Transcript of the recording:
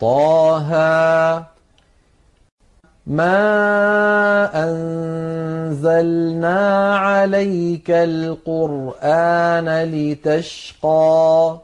طه ما أنزلنا عليك القرآن لتشقى